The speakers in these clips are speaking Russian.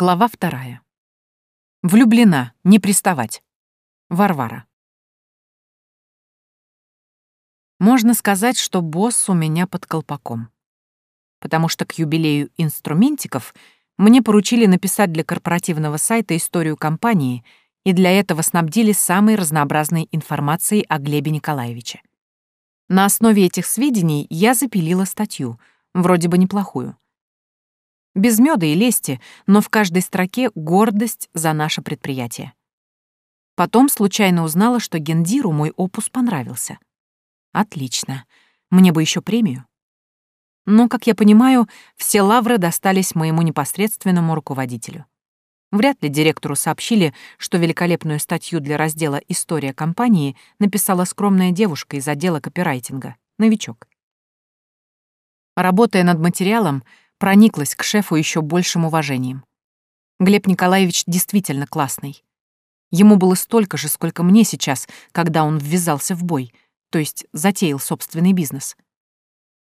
Глава вторая. Влюблена, не приставать. Варвара. Можно сказать, что босс у меня под колпаком. Потому что к юбилею инструментиков мне поручили написать для корпоративного сайта историю компании и для этого снабдили самой разнообразной информацией о Глебе Николаевиче. На основе этих сведений я запилила статью, вроде бы неплохую — без меда и лести, но в каждой строке гордость за наше предприятие. Потом случайно узнала, что Гендиру мой опус понравился. Отлично. Мне бы еще премию. Но, как я понимаю, все лавры достались моему непосредственному руководителю. Вряд ли директору сообщили, что великолепную статью для раздела «История компании» написала скромная девушка из отдела копирайтинга, новичок. Работая над материалом, прониклась к шефу еще большим уважением. Глеб Николаевич действительно классный. Ему было столько же, сколько мне сейчас, когда он ввязался в бой, то есть затеял собственный бизнес.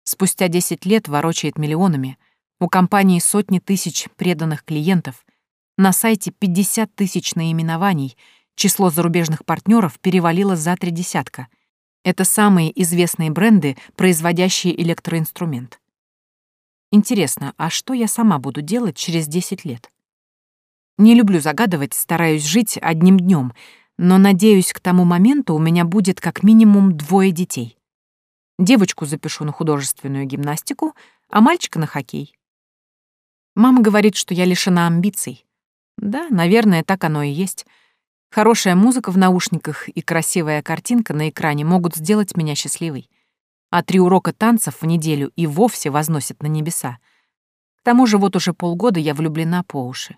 Спустя 10 лет ворочает миллионами, у компании сотни тысяч преданных клиентов, на сайте 50 тысяч наименований, число зарубежных партнеров перевалило за три десятка. Это самые известные бренды, производящие электроинструмент. Интересно, а что я сама буду делать через 10 лет? Не люблю загадывать, стараюсь жить одним днем, но надеюсь, к тому моменту у меня будет как минимум двое детей. Девочку запишу на художественную гимнастику, а мальчика на хоккей. Мама говорит, что я лишена амбиций. Да, наверное, так оно и есть. Хорошая музыка в наушниках и красивая картинка на экране могут сделать меня счастливой а три урока танцев в неделю и вовсе возносят на небеса. К тому же вот уже полгода я влюблена по уши.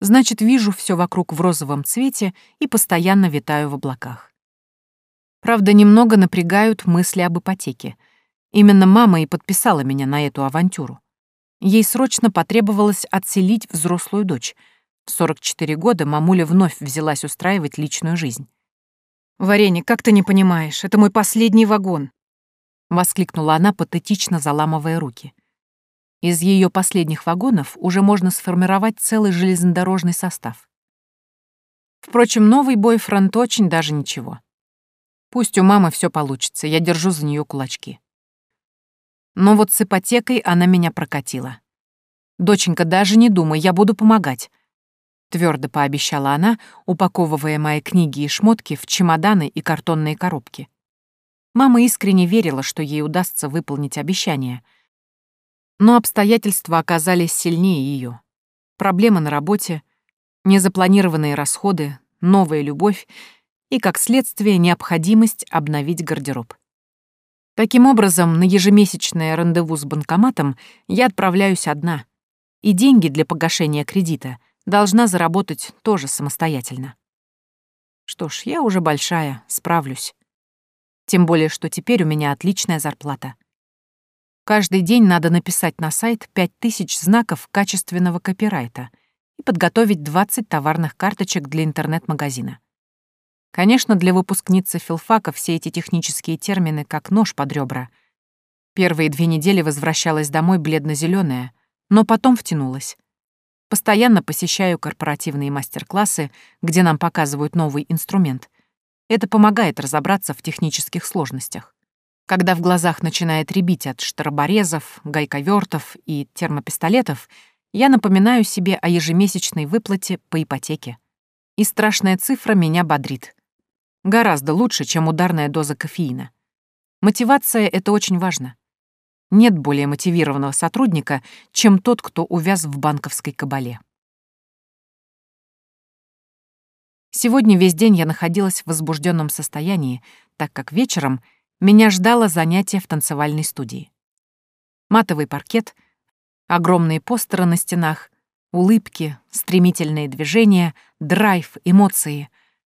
Значит, вижу все вокруг в розовом цвете и постоянно витаю в облаках. Правда, немного напрягают мысли об ипотеке. Именно мама и подписала меня на эту авантюру. Ей срочно потребовалось отселить взрослую дочь. В 44 года мамуля вновь взялась устраивать личную жизнь. «Варенье, как ты не понимаешь, это мой последний вагон. — воскликнула она, патетично заламывая руки. Из ее последних вагонов уже можно сформировать целый железнодорожный состав. Впрочем, новый бойфренд очень даже ничего. Пусть у мамы все получится, я держу за нее кулачки. Но вот с ипотекой она меня прокатила. «Доченька, даже не думай, я буду помогать», — твердо пообещала она, упаковывая мои книги и шмотки в чемоданы и картонные коробки. Мама искренне верила, что ей удастся выполнить обещание. Но обстоятельства оказались сильнее ее. Проблемы на работе, незапланированные расходы, новая любовь и, как следствие, необходимость обновить гардероб. Таким образом, на ежемесячное рандеву с банкоматом я отправляюсь одна, и деньги для погашения кредита должна заработать тоже самостоятельно. Что ж, я уже большая, справлюсь. Тем более, что теперь у меня отличная зарплата. Каждый день надо написать на сайт 5000 знаков качественного копирайта и подготовить 20 товарных карточек для интернет-магазина. Конечно, для выпускницы филфака все эти технические термины как нож под ребра. Первые две недели возвращалась домой бледно зеленая но потом втянулась. Постоянно посещаю корпоративные мастер-классы, где нам показывают новый инструмент — это помогает разобраться в технических сложностях. Когда в глазах начинает рябить от штроборезов, гайковертов и термопистолетов, я напоминаю себе о ежемесячной выплате по ипотеке. И страшная цифра меня бодрит. Гораздо лучше, чем ударная доза кофеина. Мотивация — это очень важно. Нет более мотивированного сотрудника, чем тот, кто увяз в банковской кабале. Сегодня весь день я находилась в возбужденном состоянии, так как вечером меня ждало занятие в танцевальной студии. Матовый паркет, огромные постеры на стенах, улыбки, стремительные движения, драйв, эмоции,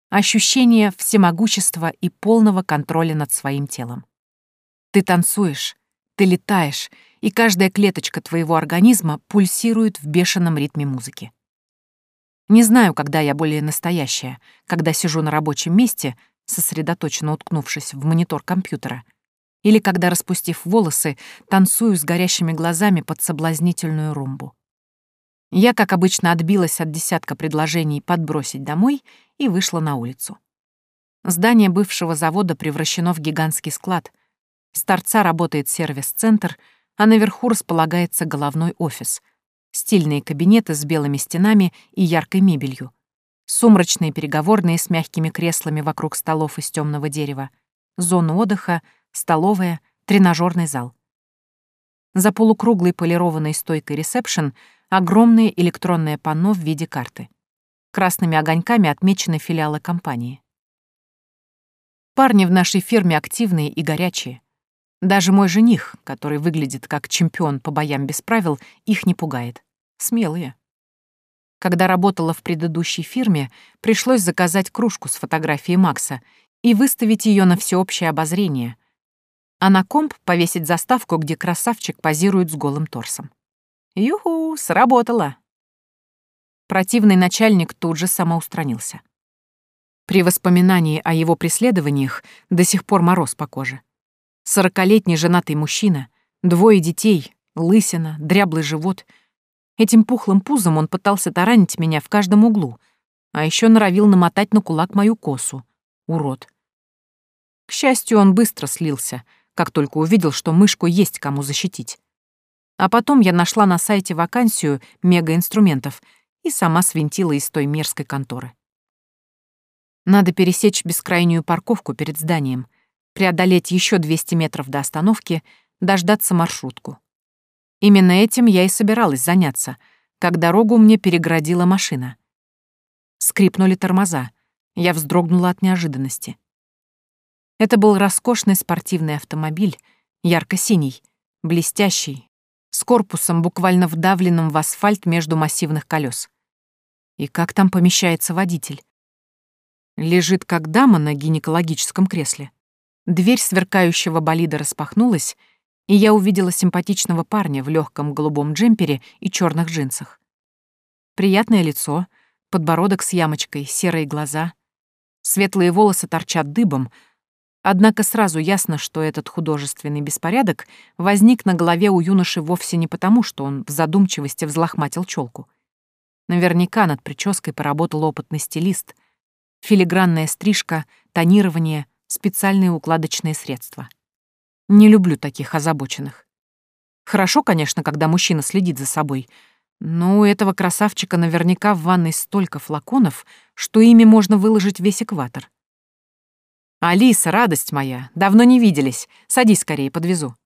ощущение всемогущества и полного контроля над своим телом. Ты танцуешь, ты летаешь, и каждая клеточка твоего организма пульсирует в бешеном ритме музыки. Не знаю, когда я более настоящая, когда сижу на рабочем месте, сосредоточенно уткнувшись в монитор компьютера, или когда, распустив волосы, танцую с горящими глазами под соблазнительную румбу. Я, как обычно, отбилась от десятка предложений подбросить домой и вышла на улицу. Здание бывшего завода превращено в гигантский склад. С торца работает сервис-центр, а наверху располагается головной офис. Стильные кабинеты с белыми стенами и яркой мебелью. Сумрачные переговорные с мягкими креслами вокруг столов из темного дерева. Зона отдыха, столовая, тренажерный зал. За полукруглой полированной стойкой ресепшн огромное электронное панно в виде карты. Красными огоньками отмечены филиалы компании. Парни в нашей фирме активные и горячие. Даже мой жених, который выглядит как чемпион по боям без правил, их не пугает. Смелые. Когда работала в предыдущей фирме, пришлось заказать кружку с фотографией Макса и выставить ее на всеобщее обозрение, а на комп повесить заставку, где красавчик позирует с голым торсом. Юху, сработало. Противный начальник тут же самоустранился. При воспоминании о его преследованиях до сих пор мороз по коже. Сорокалетний женатый мужчина, двое детей, лысина, дряблый живот. Этим пухлым пузом он пытался таранить меня в каждом углу, а еще норовил намотать на кулак мою косу. Урод. К счастью, он быстро слился, как только увидел, что мышку есть кому защитить. А потом я нашла на сайте вакансию мегаинструментов и сама свинтила из той мерзкой конторы. Надо пересечь бескрайнюю парковку перед зданием, преодолеть еще 200 метров до остановки, дождаться маршрутку. Именно этим я и собиралась заняться, как дорогу мне переградила машина. Скрипнули тормоза. Я вздрогнула от неожиданности. Это был роскошный спортивный автомобиль, ярко-синий, блестящий, с корпусом, буквально вдавленным в асфальт между массивных колес. И как там помещается водитель? Лежит как дама на гинекологическом кресле. Дверь сверкающего болида распахнулась, и я увидела симпатичного парня в легком голубом джемпере и черных джинсах. Приятное лицо, подбородок с ямочкой, серые глаза. Светлые волосы торчат дыбом, однако сразу ясно, что этот художественный беспорядок возник на голове у юноши вовсе не потому, что он в задумчивости взлохматил челку. Наверняка над прической поработал опытный стилист — филигранная стрижка, тонирование, специальные укладочные средства. Не люблю таких озабоченных. Хорошо, конечно, когда мужчина следит за собой, но у этого красавчика наверняка в ванной столько флаконов, что ими можно выложить весь экватор. «Алиса, радость моя, давно не виделись. Садись скорее, подвезу».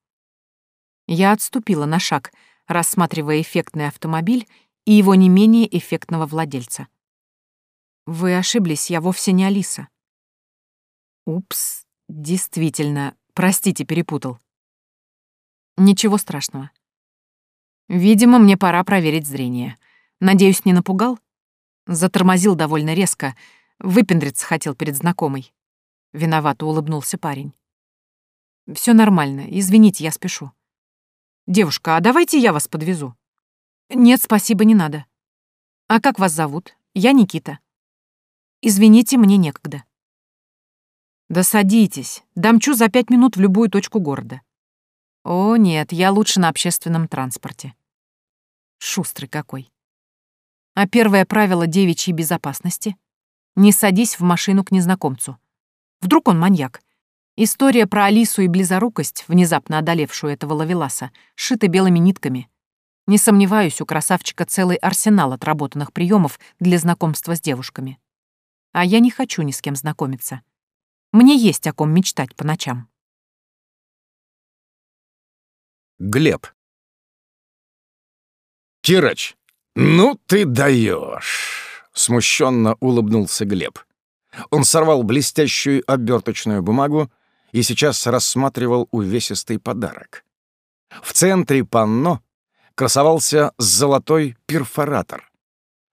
Я отступила на шаг, рассматривая эффектный автомобиль и его не менее эффектного владельца. Вы ошиблись, я вовсе не Алиса. Упс, действительно, простите, перепутал. Ничего страшного. Видимо, мне пора проверить зрение. Надеюсь, не напугал? Затормозил довольно резко, выпендриться хотел перед знакомой. Виновато улыбнулся парень. Все нормально, извините, я спешу. Девушка, а давайте я вас подвезу. Нет, спасибо, не надо. А как вас зовут? Я Никита. Извините, мне некогда. Да садитесь, дамчу за пять минут в любую точку города. О, нет, я лучше на общественном транспорте. Шустрый какой. А первое правило девичьей безопасности — не садись в машину к незнакомцу. Вдруг он маньяк. История про Алису и близорукость, внезапно одолевшую этого лавеласа, шита белыми нитками. Не сомневаюсь, у красавчика целый арсенал отработанных приемов для знакомства с девушками а я не хочу ни с кем знакомиться. Мне есть о ком мечтать по ночам. Глеб. Кирач, ну ты даешь! Смущенно улыбнулся Глеб. Он сорвал блестящую оберточную бумагу и сейчас рассматривал увесистый подарок. В центре панно красовался золотой перфоратор.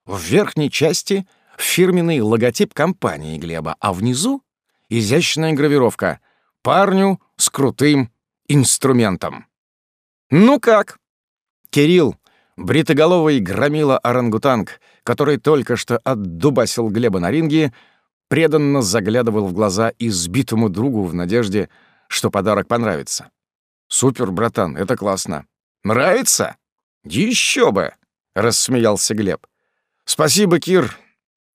В верхней части — фирменный логотип компании Глеба, а внизу — изящная гравировка «Парню с крутым инструментом». «Ну как?» Кирилл, бритоголовый громила орангутанг, который только что отдубасил Глеба на ринге, преданно заглядывал в глаза избитому другу в надежде, что подарок понравится. «Супер, братан, это классно». «Нравится? Еще бы! — рассмеялся Глеб. «Спасибо, Кир.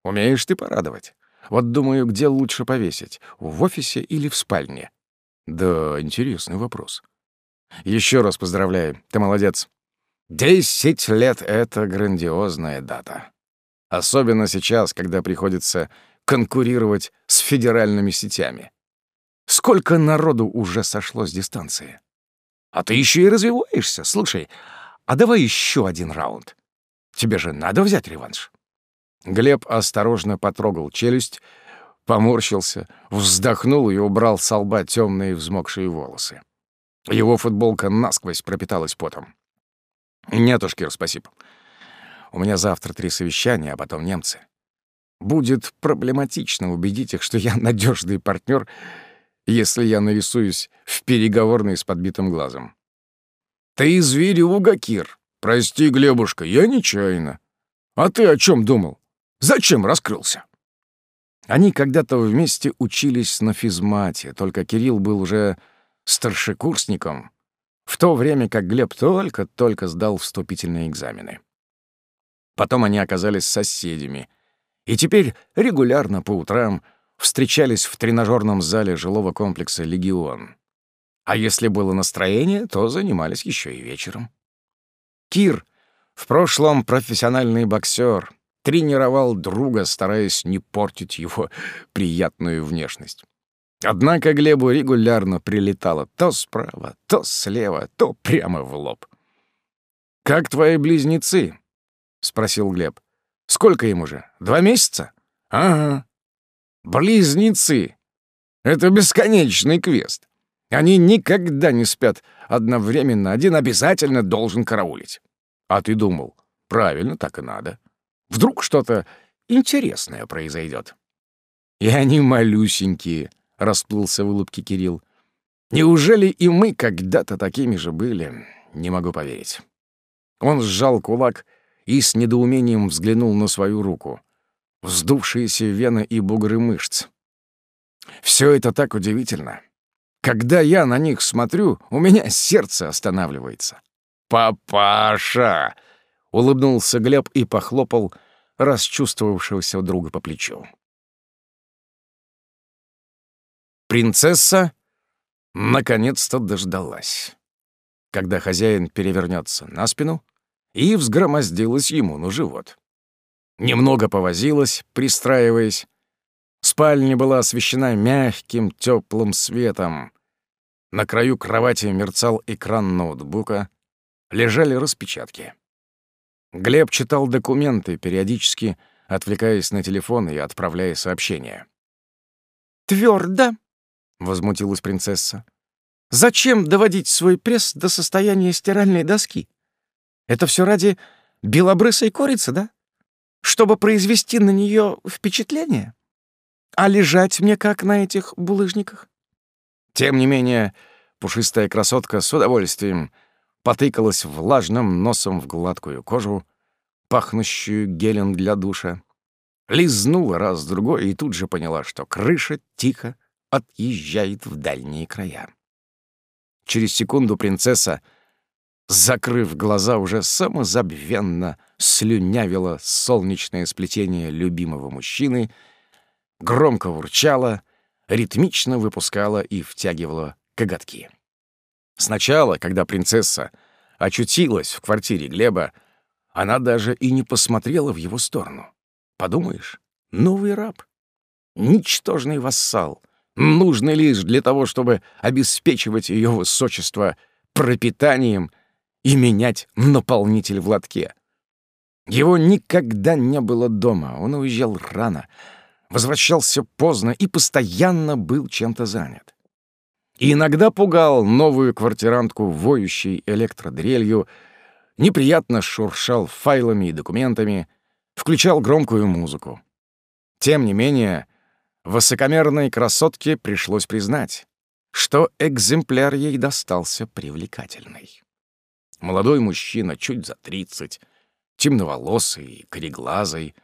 Умеешь ты порадовать. Вот думаю, где лучше повесить, в офисе или в спальне?» «Да, интересный вопрос. Еще раз поздравляю, ты молодец. Десять лет — это грандиозная дата. Особенно сейчас, когда приходится конкурировать с федеральными сетями. Сколько народу уже сошло с дистанции? А ты еще и развиваешься. Слушай, а давай еще один раунд. Тебе же надо взять реванш. Глеб осторожно потрогал челюсть, поморщился, вздохнул и убрал с лба темные взмокшие волосы. Его футболка насквозь пропиталась потом. «Нет уж, Кир, спасибо. У меня завтра три совещания, а потом немцы. Будет проблематично убедить их, что я надежный партнер, если я нарисуюсь в переговорной с подбитым глазом. «Ты зверюга, Кир. Прости, Глебушка, я нечаянно. А ты о чем думал? Зачем раскрылся?» Они когда-то вместе учились на физмате, только Кирилл был уже старшекурсником, в то время как Глеб только-только сдал вступительные экзамены. Потом они оказались соседями, и теперь регулярно по утрам встречались в тренажерном зале жилого комплекса «Легион». А если было настроение, то занимались еще и вечером. Кир, в прошлом профессиональный боксер, тренировал друга, стараясь не портить его приятную внешность. Однако Глебу регулярно прилетало то справа, то слева, то прямо в лоб. «Как твои близнецы?» — спросил Глеб. «Сколько им уже? Два месяца?» «Ага. Близнецы. Это бесконечный квест. Они никогда не спят одновременно. Один обязательно должен караулить. А ты думал, правильно, так и надо. Вдруг что-то интересное произойдет. И они малюсенькие, — расплылся в улыбке Кирилл. Неужели и мы когда-то такими же были? Не могу поверить. Он сжал кулак и с недоумением взглянул на свою руку. Вздувшиеся вены и бугры мышц. Все это так удивительно. Когда я на них смотрю, у меня сердце останавливается. «Папаша!» — улыбнулся Глеб и похлопал расчувствовавшегося друга по плечу. Принцесса наконец-то дождалась, когда хозяин перевернется на спину и взгромоздилась ему на живот. Немного повозилась, пристраиваясь, Спальня была освещена мягким, теплым светом. На краю кровати мерцал экран ноутбука, лежали распечатки. Глеб читал документы, периодически отвлекаясь на телефон и отправляя сообщения. «Твердо!» — возмутилась принцесса. «Зачем доводить свой пресс до состояния стиральной доски? Это все ради белобрысой курицы, да? Чтобы произвести на нее впечатление?» А лежать мне как на этих булыжниках? Тем не менее, пушистая красотка с удовольствием потыкалась влажным носом в гладкую кожу, пахнущую гелем для душа, лизнула раз-другой и тут же поняла, что крыша тихо отъезжает в дальние края. Через секунду принцесса, закрыв глаза, уже самозабвенно слюнявила солнечное сплетение любимого мужчины — громко урчала, ритмично выпускала и втягивала коготки. Сначала, когда принцесса очутилась в квартире Глеба, она даже и не посмотрела в его сторону. Подумаешь, новый раб, ничтожный вассал, нужный лишь для того, чтобы обеспечивать ее высочество пропитанием и менять наполнитель в лотке. Его никогда не было дома, он уезжал рано — возвращался поздно и постоянно был чем-то занят. И иногда пугал новую квартирантку, воющей электродрелью, неприятно шуршал файлами и документами, включал громкую музыку. Тем не менее, высокомерной красотке пришлось признать, что экземпляр ей достался привлекательный. Молодой мужчина, чуть за тридцать, темноволосый и кореглазый,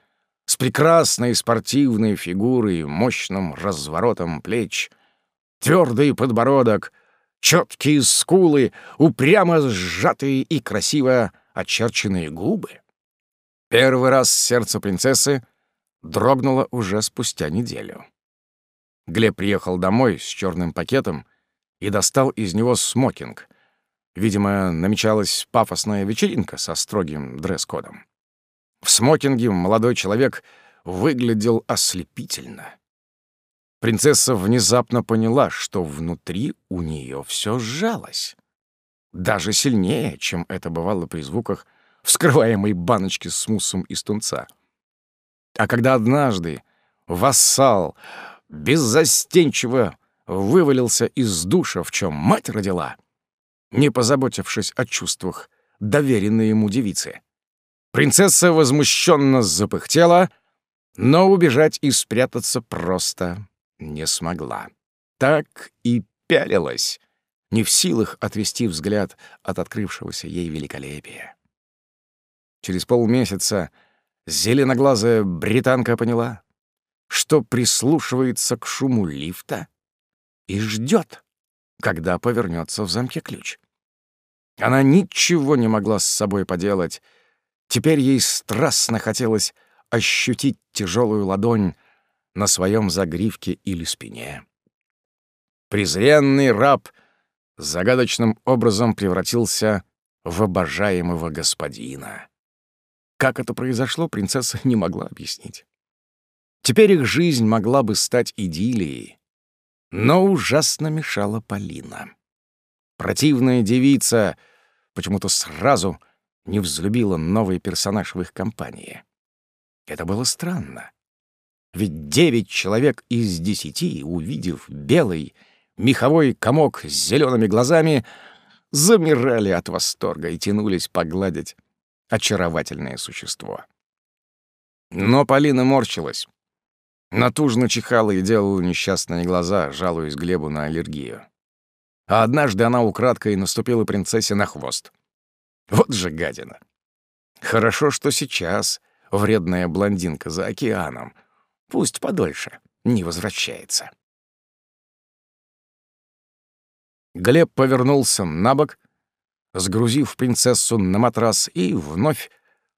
с прекрасной спортивной фигурой, мощным разворотом плеч, твердый подбородок, четкие скулы, упрямо сжатые и красиво очерченные губы. Первый раз сердце принцессы дрогнуло уже спустя неделю. Глеб приехал домой с черным пакетом и достал из него смокинг. Видимо, намечалась пафосная вечеринка со строгим дресс-кодом. В смокинге молодой человек выглядел ослепительно. Принцесса внезапно поняла, что внутри у нее все сжалось. Даже сильнее, чем это бывало при звуках вскрываемой баночки с муссом из тунца. А когда однажды вассал беззастенчиво вывалился из душа, в чем мать родила, не позаботившись о чувствах, доверенной ему девице. Принцесса возмущенно запыхтела, но убежать и спрятаться просто не смогла. Так и пялилась, не в силах отвести взгляд от открывшегося ей великолепия. Через полмесяца зеленоглазая британка поняла, что прислушивается к шуму лифта и ждет, когда повернется в замке ключ. Она ничего не могла с собой поделать. Теперь ей страстно хотелось ощутить тяжелую ладонь на своем загривке или спине. Презренный раб загадочным образом превратился в обожаемого господина. Как это произошло, принцесса не могла объяснить. Теперь их жизнь могла бы стать идиллией, но ужасно мешала Полина. Противная девица почему-то сразу не взлюбила новый персонаж в их компании. Это было странно. Ведь девять человек из десяти, увидев белый меховой комок с зелеными глазами, замирали от восторга и тянулись погладить очаровательное существо. Но Полина морщилась. Натужно чихала и делала несчастные глаза, жалуясь Глебу на аллергию. А однажды она украдкой наступила принцессе на хвост. Вот же гадина. Хорошо, что сейчас вредная блондинка за океаном — Пусть подольше не возвращается. Глеб повернулся на бок, сгрузив принцессу на матрас и вновь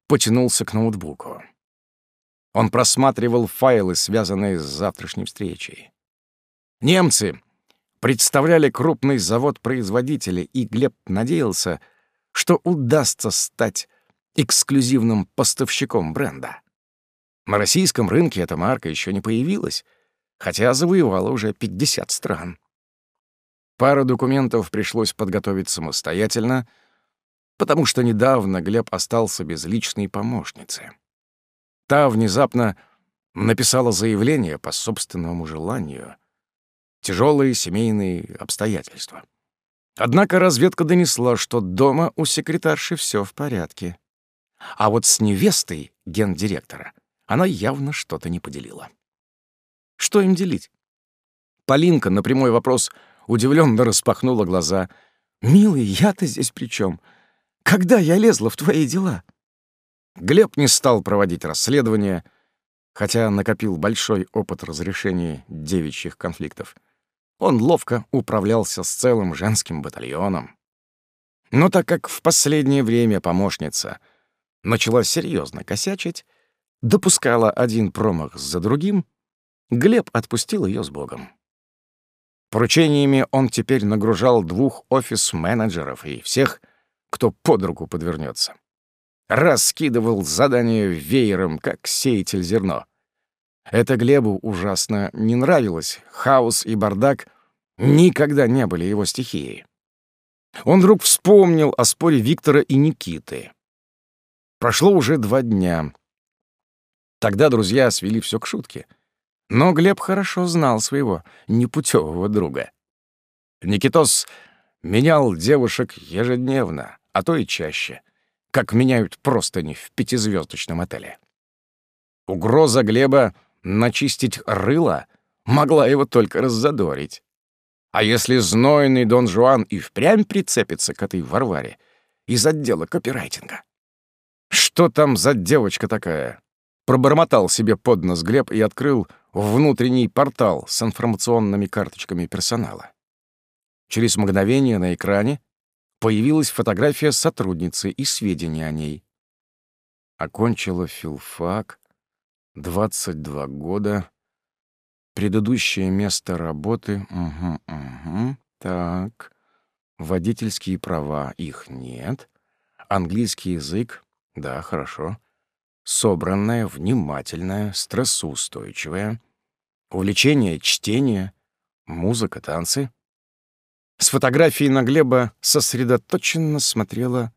потянулся к ноутбуку. Он просматривал файлы, связанные с завтрашней встречей. Немцы представляли крупный завод производителя, и Глеб надеялся, что удастся стать эксклюзивным поставщиком бренда. На российском рынке эта марка еще не появилась, хотя завоевала уже 50 стран. Пару документов пришлось подготовить самостоятельно, потому что недавно Глеб остался без личной помощницы. Та внезапно написала заявление по собственному желанию. Тяжелые семейные обстоятельства. Однако разведка донесла, что дома у секретарши все в порядке. А вот с невестой гендиректора она явно что-то не поделила. Что им делить? Полинка на прямой вопрос удивленно распахнула глаза. «Милый, я-то здесь при чем? Когда я лезла в твои дела?» Глеб не стал проводить расследование, хотя накопил большой опыт разрешения девичьих конфликтов. Он ловко управлялся с целым женским батальоном. Но так как в последнее время помощница начала серьезно косячить, допускала один промах за другим, Глеб отпустил ее с Богом. Поручениями он теперь нагружал двух офис-менеджеров и всех, кто под руку подвернется. Раскидывал задания веером, как сеятель зерно. Это Глебу ужасно не нравилось. Хаос и бардак никогда не были его стихией. Он вдруг вспомнил о споре Виктора и Никиты. Прошло уже два дня, Тогда друзья свели все к шутке. Но Глеб хорошо знал своего непутевого друга. Никитос менял девушек ежедневно, а то и чаще, как меняют простыни в пятизвездочном отеле. Угроза Глеба начистить рыло могла его только раззадорить. А если знойный Дон Жуан и впрямь прицепится к этой Варваре из отдела копирайтинга? Что там за девочка такая? Пробормотал себе под нос Глеб и открыл внутренний портал с информационными карточками персонала. Через мгновение на экране появилась фотография сотрудницы и сведения о ней. Окончила филфак, 22 года. Предыдущее место работы... Угу, угу. Так. Водительские права, их нет. Английский язык, да, хорошо. Собранная, внимательная, стрессоустойчивая. Увлечение, чтение, музыка, танцы. С фотографии на Глеба сосредоточенно смотрела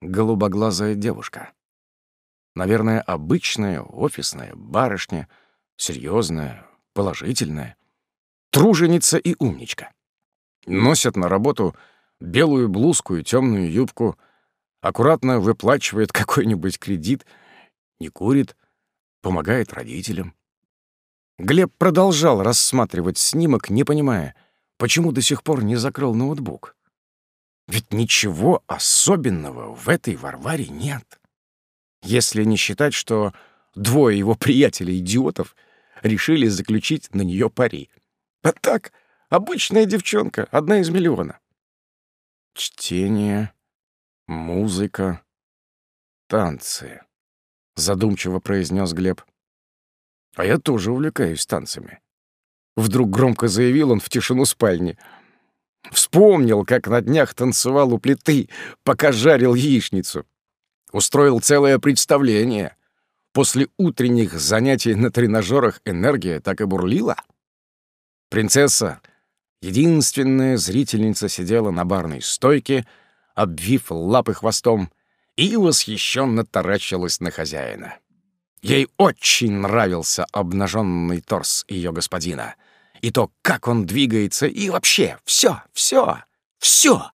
голубоглазая девушка. Наверное, обычная офисная барышня, серьезная, положительная, труженица и умничка. Носят на работу белую блузку и темную юбку, аккуратно выплачивает какой-нибудь кредит, не курит, помогает родителям. Глеб продолжал рассматривать снимок, не понимая, почему до сих пор не закрыл ноутбук. Ведь ничего особенного в этой Варваре нет. Если не считать, что двое его приятелей-идиотов решили заключить на нее пари. А так, обычная девчонка, одна из миллиона. Чтение, музыка, танцы, задумчиво произнес Глеб. А я тоже увлекаюсь танцами. Вдруг громко заявил он в тишину спальни. Вспомнил, как на днях танцевал у плиты, пока жарил яичницу. Устроил целое представление. После утренних занятий на тренажерах энергия так и бурлила. Принцесса, единственная зрительница, сидела на барной стойке, обвив лапы хвостом, и восхищенно таращилась на хозяина. Ей очень нравился обнаженный торс ее господина. И то, как он двигается, и вообще все, все, все.